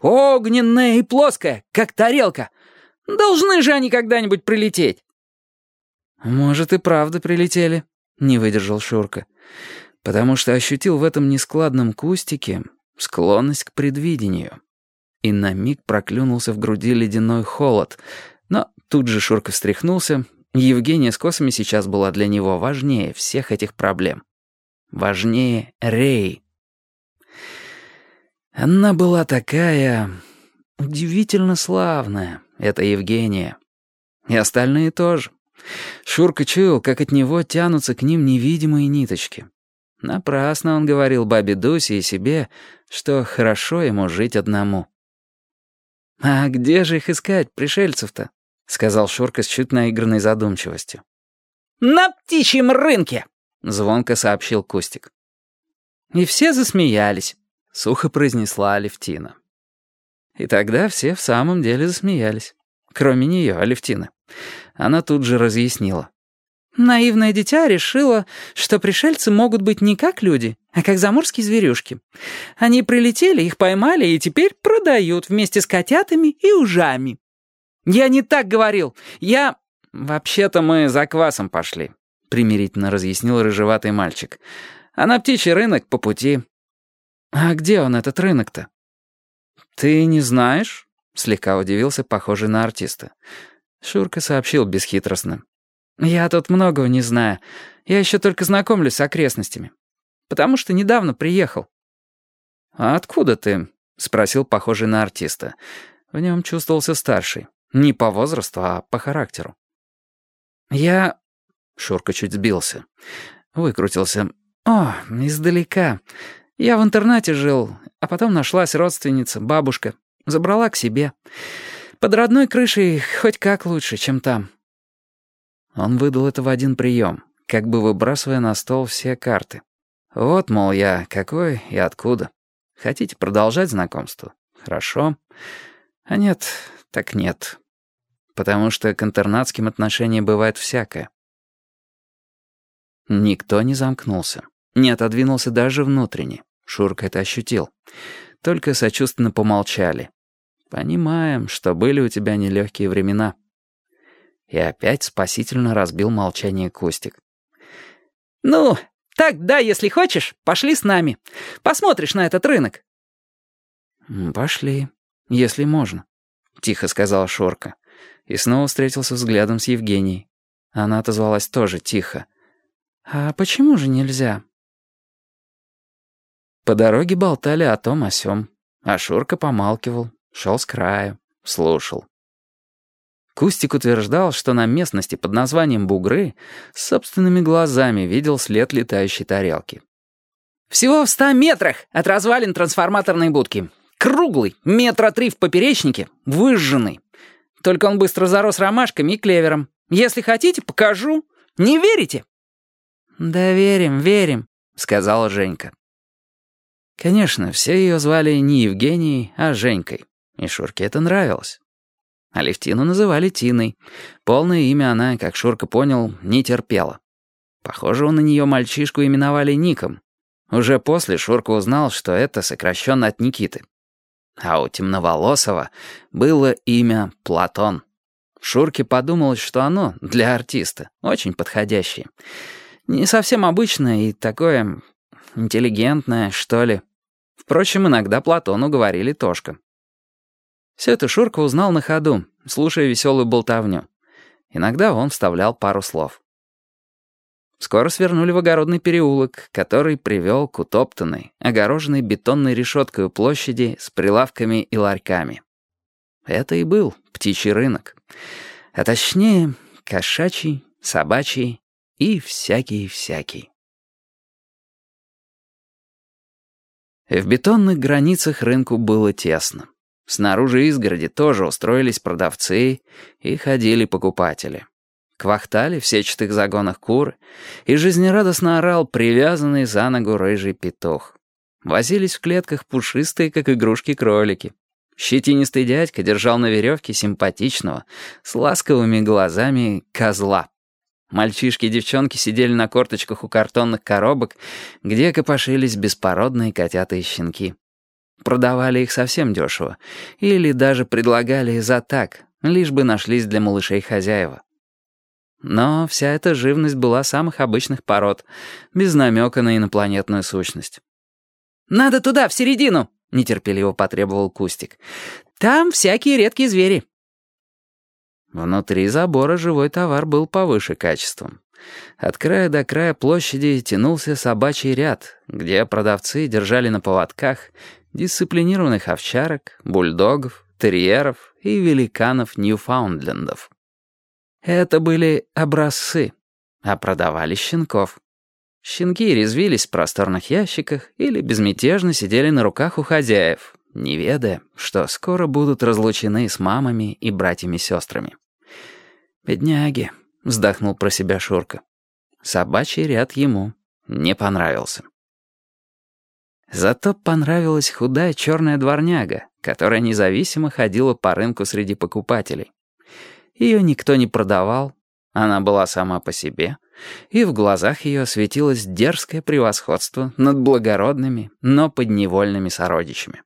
Огненная и плоская, как тарелка. Должны же они когда-нибудь прилететь. «Может, и правда прилетели», — не выдержал Шурка. «Потому что ощутил в этом нескладном кустике склонность к предвидению». И на миг проклюнулся в груди ледяной холод. Но тут же Шурка встряхнулся. Евгения с косами сейчас была для него важнее всех этих проблем. Важнее Рей. Она была такая... удивительно славная, эта Евгения. И остальные тоже. Шурка чуял, как от него тянутся к ним невидимые ниточки. Напрасно он говорил бабе Дусе и себе, что хорошо ему жить одному. «А где же их искать, пришельцев-то?» — сказал Шурка с чуть наигранной задумчивостью. «На птичьем рынке!» — звонко сообщил Кустик. И все засмеялись, — сухо произнесла Алевтина. И тогда все в самом деле засмеялись. Кроме нее, Алевтины. Она тут же разъяснила. Наивное дитя решило, что пришельцы могут быть не как люди, а как заморские зверюшки. Они прилетели, их поймали и теперь продают вместе с котятами и ужами. Я не так говорил. Я... Вообще-то мы за квасом пошли, примирительно разъяснил рыжеватый мальчик. А на птичий рынок по пути. А где он, этот рынок-то? Ты не знаешь? Слегка удивился, похожий на артиста. Шурка сообщил бесхитростно. «Я тут многого не знаю. Я еще только знакомлюсь с окрестностями. Потому что недавно приехал». «А откуда ты?» — спросил похожий на артиста. В нем чувствовался старший. Не по возрасту, а по характеру. «Я...» — Шурка чуть сбился. Выкрутился. «О, издалека. Я в интернате жил, а потом нашлась родственница, бабушка. Забрала к себе. Под родной крышей хоть как лучше, чем там». Он выдал это в один прием, как бы выбрасывая на стол все карты. «Вот, мол, я какой и откуда. Хотите продолжать знакомство? Хорошо. А нет, так нет. Потому что к интернатским отношениям бывает всякое». Никто не замкнулся, не отодвинулся даже внутренне. Шурка это ощутил. Только сочувственно помолчали, Понимаем, что были у тебя нелегкие времена. И опять спасительно разбил молчание Костик. «Ну, так да, если хочешь, пошли с нами. Посмотришь на этот рынок». «Пошли, если можно», — тихо сказала Шорка. И снова встретился взглядом с Евгенией. Она отозвалась тоже тихо. «А почему же нельзя?» По дороге болтали о том о сём, а Шурка помалкивал, Шел с краю, слушал. Кустик утверждал, что на местности под названием Бугры собственными глазами видел след летающей тарелки. «Всего в ста метрах от развалин трансформаторной будки. Круглый, метра три в поперечнике, выжженный. Только он быстро зарос ромашками и клевером. Если хотите, покажу. Не верите?» «Да верим, верим», — сказала Женька. Конечно, все ее звали не Евгенией, а Женькой. И Шурке это нравилось. Алевтину называли Тиной. Полное имя она, как Шурка понял, не терпела. Похоже, у на нее мальчишку именовали Ником. Уже после Шурка узнал, что это сокращенно от Никиты. А у темноволосого было имя Платон. Шурке подумалось, что оно для артиста очень подходящее. Не совсем обычное и такое интеллигентное, что ли. Впрочем, иногда Платону говорили Тошка. Все это Шурка узнал на ходу, слушая веселую болтовню. Иногда он вставлял пару слов. Скоро свернули в огородный переулок, который привел к утоптанной, огороженной бетонной решеткой площади с прилавками и ларьками. Это и был птичий рынок. А точнее, кошачий, собачий и всякий-всякий. В бетонных границах рынку было тесно. Снаружи изгороди тоже устроились продавцы и ходили покупатели. Квахтали в сетчатых загонах куры, и жизнерадостно орал привязанный за ногу рыжий петух. Возились в клетках пушистые, как игрушки, кролики. Щетинистый дядька держал на веревке симпатичного, с ласковыми глазами козла. Мальчишки и девчонки сидели на корточках у картонных коробок, где копошились беспородные котята и щенки. Продавали их совсем дешево. Или даже предлагали за так, лишь бы нашлись для малышей хозяева. Но вся эта живность была самых обычных пород, без намека на инопланетную сущность. «Надо туда, в середину!» — нетерпеливо потребовал Кустик. «Там всякие редкие звери». Внутри забора живой товар был повыше качеством. От края до края площади тянулся собачий ряд, где продавцы держали на поводках дисциплинированных овчарок, бульдогов, терьеров и великанов Ньюфаундлендов. Это были образцы, а продавали щенков. Щенки резвились в просторных ящиках или безмятежно сидели на руках у хозяев, не ведая, что скоро будут разлучены с мамами и братьями-сестрами. «Бедняги», — вздохнул про себя Шурка. Собачий ряд ему не понравился. Зато понравилась худая черная дворняга, которая независимо ходила по рынку среди покупателей. Ее никто не продавал, она была сама по себе, и в глазах ее светилось дерзкое превосходство над благородными, но подневольными сородичами.